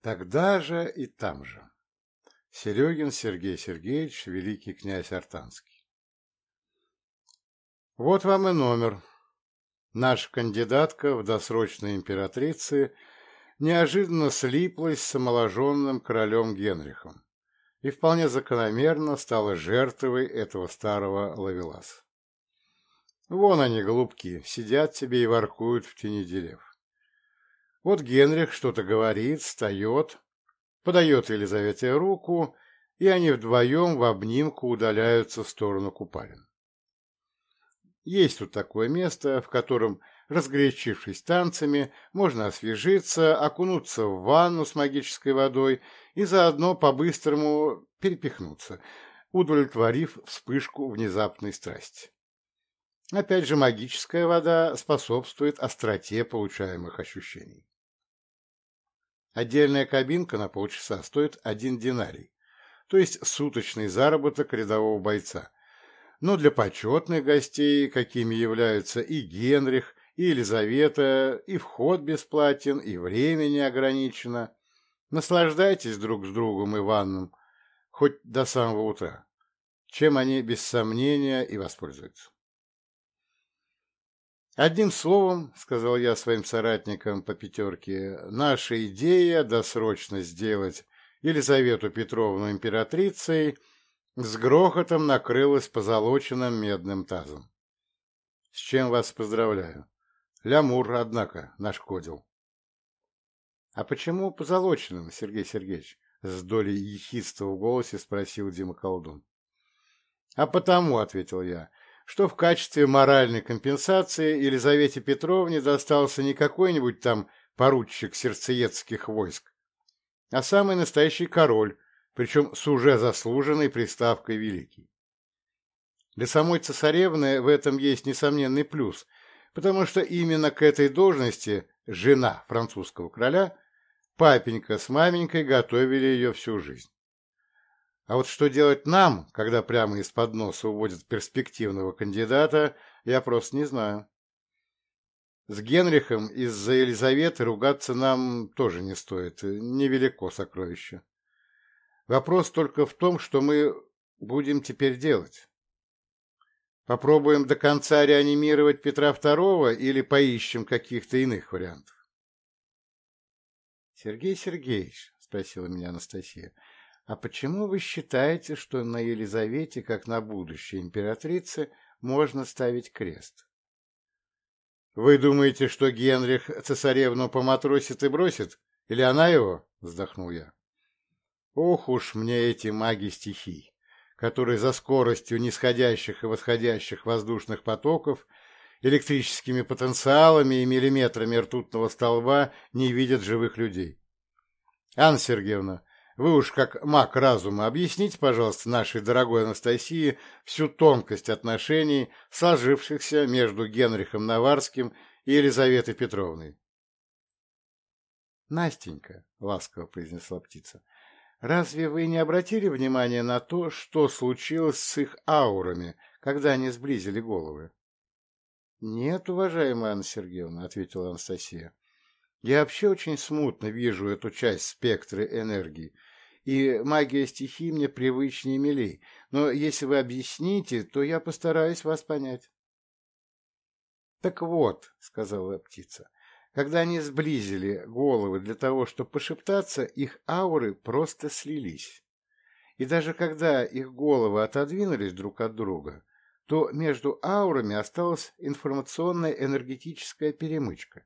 Тогда же и там же. Серегин Сергей Сергеевич, великий князь Артанский. Вот вам и номер. Наша кандидатка в досрочной императрицы неожиданно слиплась с омоложенным королем Генрихом и вполне закономерно стала жертвой этого старого ловеласа. Вон они, голубки, сидят себе и воркуют в тени дерев. Вот Генрих что-то говорит, встает, подает Елизавете руку, и они вдвоем в обнимку удаляются в сторону купалин. Есть тут такое место, в котором, разгорячившись танцами, можно освежиться, окунуться в ванну с магической водой и заодно по-быстрому перепихнуться, удовлетворив вспышку внезапной страсти. Опять же, магическая вода способствует остроте получаемых ощущений. Отдельная кабинка на полчаса стоит один динарий, то есть суточный заработок рядового бойца. Но для почетных гостей, какими являются и Генрих, и Елизавета, и вход бесплатен, и время не ограничено. Наслаждайтесь друг с другом и ванном, хоть до самого утра, чем они без сомнения и воспользуются. Одним словом, — сказал я своим соратникам по пятерке, — наша идея досрочно сделать Елизавету Петровну императрицей с грохотом накрылась позолоченным медным тазом. С чем вас поздравляю. Лямур, однако, нашкодил. — А почему позолоченным, Сергей Сергеевич? — с долей ехидства в голосе спросил Дима Колдун. — А потому, — ответил я, что в качестве моральной компенсации Елизавете Петровне достался не какой-нибудь там поручик сердцеедских войск, а самый настоящий король, причем с уже заслуженной приставкой «великий». Для самой цесаревны в этом есть несомненный плюс, потому что именно к этой должности жена французского короля, папенька с маменькой готовили ее всю жизнь. А вот что делать нам, когда прямо из-под носа уводят перспективного кандидата, я просто не знаю. С Генрихом из-за Елизаветы ругаться нам тоже не стоит, невелико сокровище. Вопрос только в том, что мы будем теперь делать. Попробуем до конца реанимировать Петра II или поищем каких-то иных вариантов? — Сергей Сергеевич, — спросила меня Анастасия, — а почему вы считаете, что на Елизавете, как на будущей императрице, можно ставить крест? Вы думаете, что Генрих цесаревну поматросит и бросит? Или она его? Вздохнул я. Ох уж мне эти маги стихий, которые за скоростью нисходящих и восходящих воздушных потоков электрическими потенциалами и миллиметрами ртутного столба не видят живых людей. Анна Сергеевна, вы уж как маг разума объясните, пожалуйста, нашей дорогой Анастасии всю тонкость отношений, сложившихся между Генрихом Наварским и Елизаветой Петровной. «Настенька», — ласково произнесла птица, — «разве вы не обратили внимания на то, что случилось с их аурами, когда они сблизили головы?» «Нет, уважаемая Анна Сергеевна», — ответила Анастасия. «Я вообще очень смутно вижу эту часть спектра энергии, и магия стихий мне привычнее и милей, но если вы объясните, то я постараюсь вас понять. — Так вот, — сказала птица, — когда они сблизили головы для того, чтобы пошептаться, их ауры просто слились. И даже когда их головы отодвинулись друг от друга, то между аурами осталась информационная энергетическая перемычка.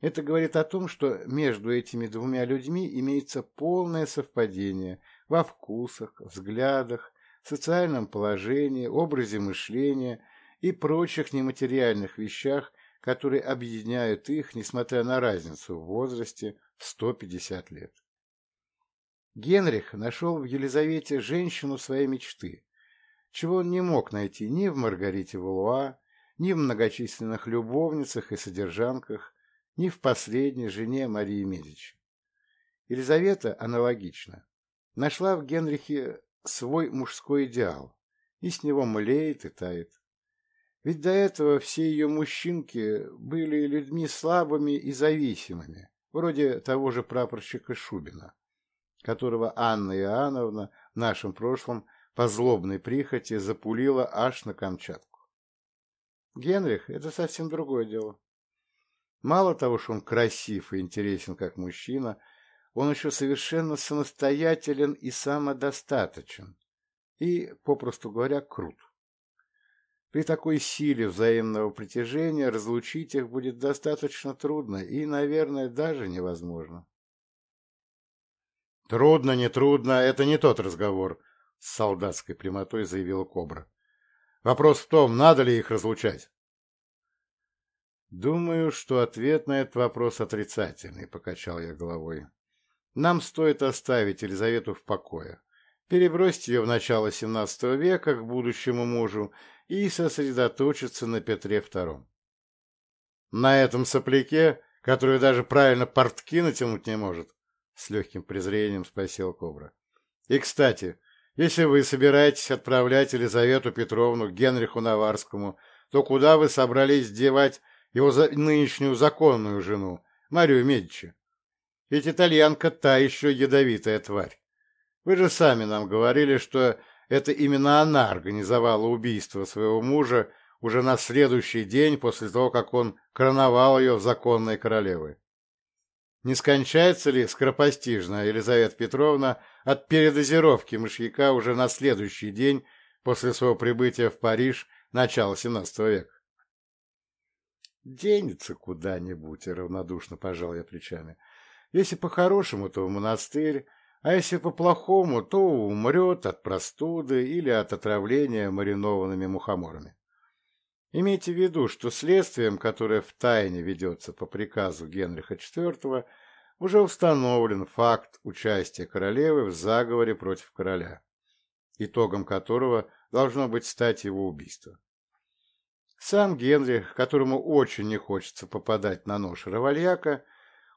Это говорит о том, что между этими двумя людьми имеется полное совпадение во вкусах, взглядах, социальном положении, образе мышления и прочих нематериальных вещах, которые объединяют их, несмотря на разницу в возрасте в 150 лет. Генрих нашел в Елизавете женщину своей мечты, чего он не мог найти ни в Маргарите Валуа, ни в многочисленных любовницах и содержанках, ни в последней жене Марии Медичи. Елизавета аналогично нашла в Генрихе свой мужской идеал, и с него млеет и тает. Ведь до этого все ее мужчинки были людьми слабыми и зависимыми, вроде того же прапорщика Шубина, которого Анна Иоанновна в нашем прошлом по злобной прихоти запулила аж на Камчатку. Генрих — это совсем другое дело. Мало того, что он красив и интересен как мужчина, он еще совершенно самостоятелен и самодостаточен, и, попросту говоря, крут. При такой силе взаимного притяжения разлучить их будет достаточно трудно и, наверное, даже невозможно. «Трудно, не трудно, это не тот разговор», — с солдатской прямотой заявила Кобра. «Вопрос в том, надо ли их разлучать». «Думаю, что ответ на этот вопрос отрицательный», — покачал я головой. «Нам стоит оставить Елизавету в покое, перебросить ее в начало XVII века к будущему мужу и сосредоточиться на Петре II. На этом сопляке, который даже правильно портки натянуть не может, с легким презрением спросил Кобра. И, кстати, если вы собираетесь отправлять Елизавету Петровну к Генриху Наварскому, то куда вы собрались девать его за... нынешнюю законную жену, Марию Медичи? Ведь итальянка та еще ядовитая тварь. Вы же сами нам говорили, что это именно она организовала убийство своего мужа уже на следующий день после того, как он короновал ее в законной королевы. Не скончается ли скоропостижно Елизавета Петровна от передозировки мышьяка уже на следующий день после своего прибытия в Париж начала XVII века? «Денется куда-нибудь», — равнодушно пожал я плечами. «Если по-хорошему, то в монастырь, а если по-плохому, то умрет от простуды или от отравления маринованными мухоморами. Имейте в виду, что следствием, которое в тайне ведется по приказу Генриха IV, уже установлен факт участия королевы в заговоре против короля, итогом которого должно быть стать его убийство. Сам Генрих, которому очень не хочется попадать на нож Равальяка,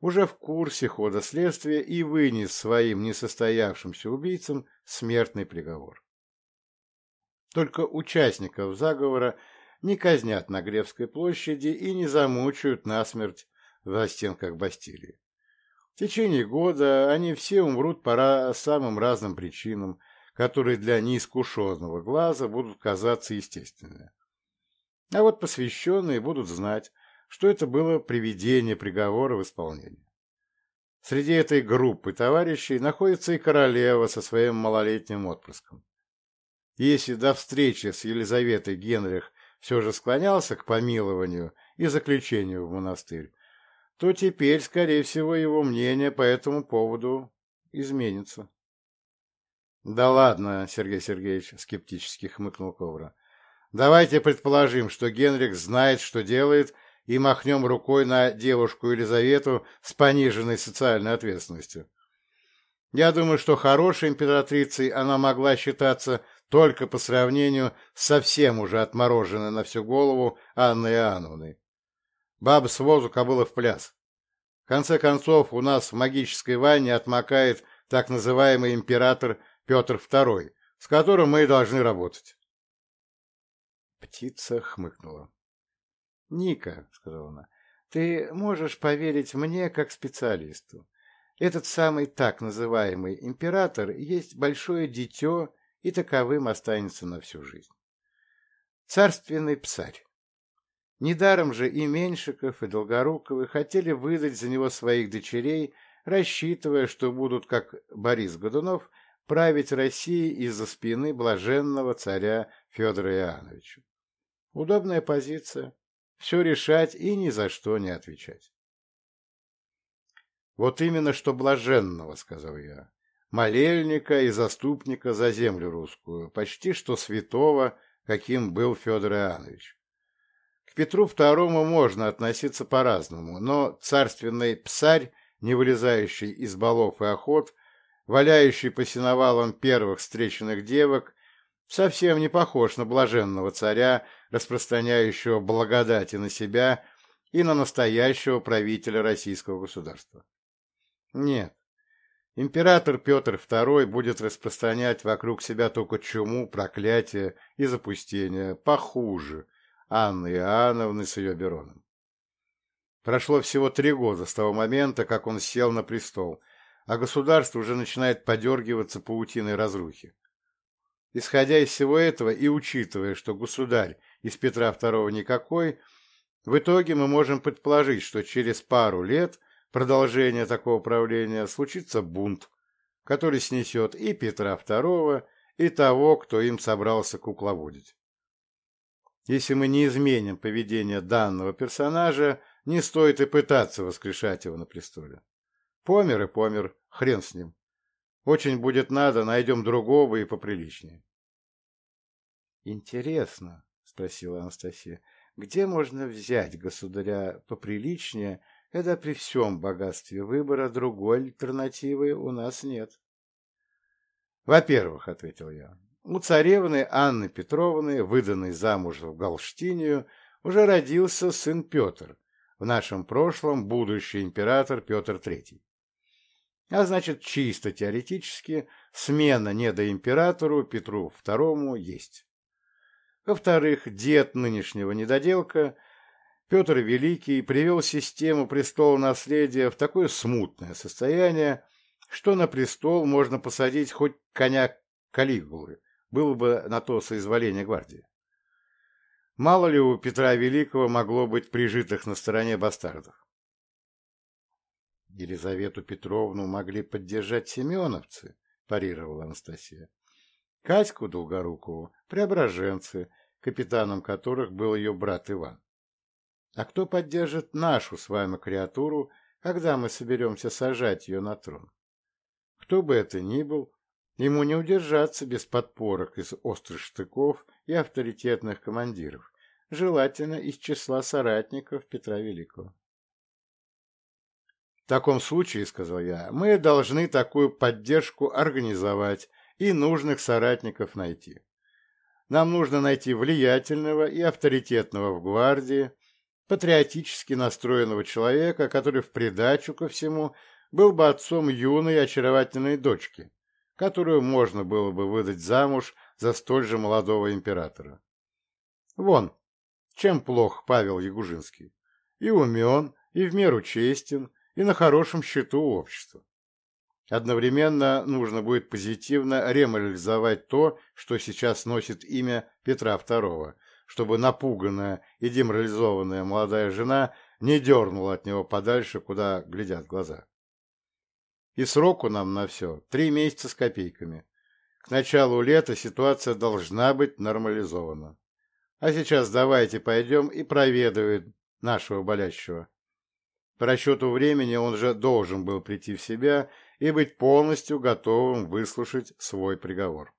уже в курсе хода следствия и вынес своим несостоявшимся убийцам смертный приговор. Только участников заговора не казнят на Гревской площади и не замучают насмерть в стенках Бастилии. В течение года они все умрут по самым разным причинам, которые для неискушенного глаза будут казаться естественными. А вот посвященные будут знать, что это было приведение приговора в исполнение. Среди этой группы товарищей находится и королева со своим малолетним отпрыском. Если до встречи с Елизаветой Генрих все же склонялся к помилованию и заключению в монастырь, то теперь, скорее всего, его мнение по этому поводу изменится. — Да ладно, Сергей Сергеевич, — скептически хмыкнул Ковра. — Давайте предположим, что Генрих знает, что делает, и махнем рукой на девушку Елизавету с пониженной социальной ответственностью. Я думаю, что хорошей императрицей она могла считаться только по сравнению с совсем уже отмороженной на всю голову Анной Иоанновной. Баба с возу кобыла в пляс. В конце концов, у нас в магической ванне отмокает так называемый император Петр II, с которым мы и должны работать. Птица хмыкнула. — Ника, — сказала она, — ты можешь поверить мне как специалисту. Этот самый так называемый император есть большое дитё и таковым останется на всю жизнь. Царственный псарь. Недаром же и Меньшиков, и Долгоруковы хотели выдать за него своих дочерей, рассчитывая, что будут, как Борис Годунов, править Россией из-за спины блаженного царя Федора Иоанновича. Удобная позиция, все решать и ни за что не отвечать. «Вот именно что блаженного», — сказал я, — «молельника и заступника за землю русскую, почти что святого, каким был Федор Иоаннович. К Петру Второму можно относиться по-разному, но царственный псарь, не вылезающий из балов и охот, валяющий по сеновалам первых встреченных девок, совсем не похож на блаженного царя, распространяющего благодати на себя и на настоящего правителя российского государства. Нет, император Петр II будет распространять вокруг себя только чуму, проклятие и запустение, похуже Анны Иоанновны с ее Бероном. Прошло всего три года с того момента, как он сел на престол, а государство уже начинает подергиваться паутиной разрухи. Исходя из всего этого и учитывая, что государь из Петра II никакой, в итоге мы можем предположить, что через пару лет продолжения такого правления случится бунт, который снесет и Петра II, и того, кто им собрался кукловодить. Если мы не изменим поведение данного персонажа, не стоит и пытаться воскрешать его на престоле. Помер и помер, хрен с ним. Очень будет надо, найдем другого и поприличнее. «Интересно», — спросила Анастасия, — «где можно взять государя поприличнее, когда при всем богатстве выбора другой альтернативы у нас нет?» «Во-первых», — ответил я, — «у царевны Анны Петровны, выданной замуж в Галштинию, уже родился сын Петр, в нашем прошлом будущий император Петр III. А значит, чисто теоретически, смена недоимператору Петру II есть. Во-вторых, дед нынешнего недоделка, Петр Великий, привел систему престола наследия в такое смутное состояние, что на престол можно посадить хоть коня Калигулы, было бы на то соизволение гвардии. Мало ли у Петра Великого могло быть прижитых на стороне бастардов. Елизавету Петровну могли поддержать семеновцы, парировала Анастасия. Катьку Долгорукову – преображенцы, капитаном которых был ее брат Иван. А кто поддержит нашу с вами креатуру, когда мы соберемся сажать ее на трон? Кто бы это ни был, ему не удержаться без подпорок из острых штыков и авторитетных командиров, желательно из числа соратников Петра Великого. В таком случае, сказал я, мы должны такую поддержку организовать и нужных соратников найти. Нам нужно найти влиятельного и авторитетного в гвардии, патриотически настроенного человека, который в придачу ко всему был бы отцом юной очаровательной дочки, которую можно было бы выдать замуж за столь же молодого императора. Вон, чем плох Павел Ягужинский. И умен, и в меру честен, и на хорошем счету общества. Одновременно нужно будет позитивно реморализовать то, что сейчас носит имя Петра II, чтобы напуганная и деморализованная молодая жена не дернула от него подальше, куда глядят глаза. И сроку нам на все три месяца с копейками. К началу лета ситуация должна быть нормализована. А сейчас давайте пойдем и проведываем нашего болящего. По расчету времени он же должен был прийти в себя и быть полностью готовым выслушать свой приговор.